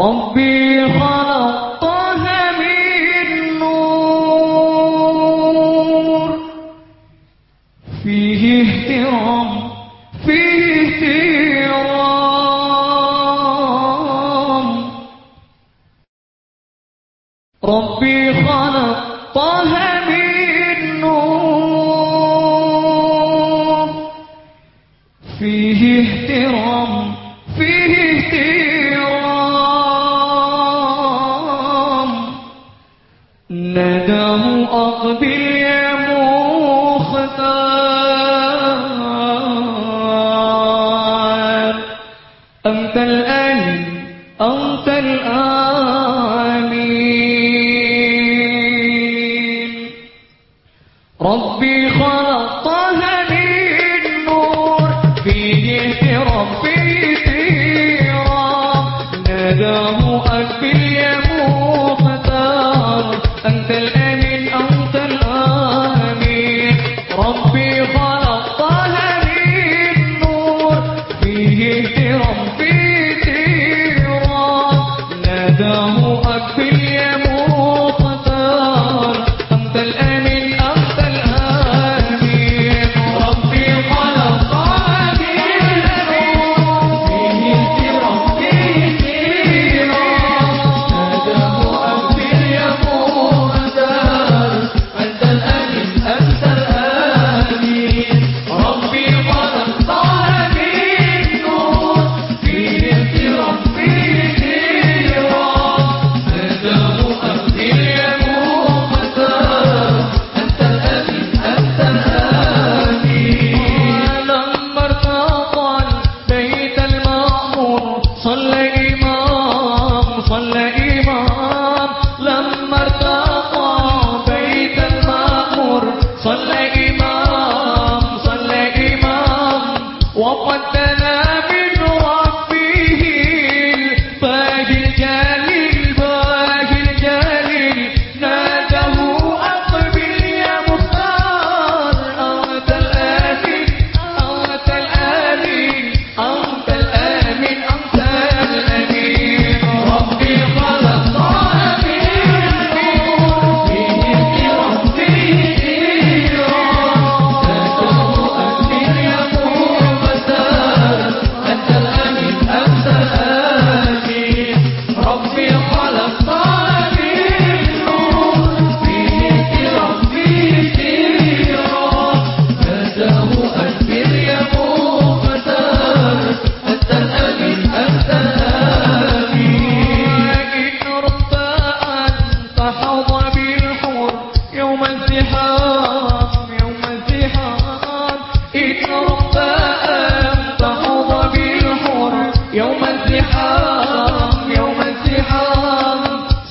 ربي خلقتها من نور. فيه اهترام فيه اهترام فاقبل يا مختار أنت ربي خلقك وقد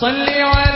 صل على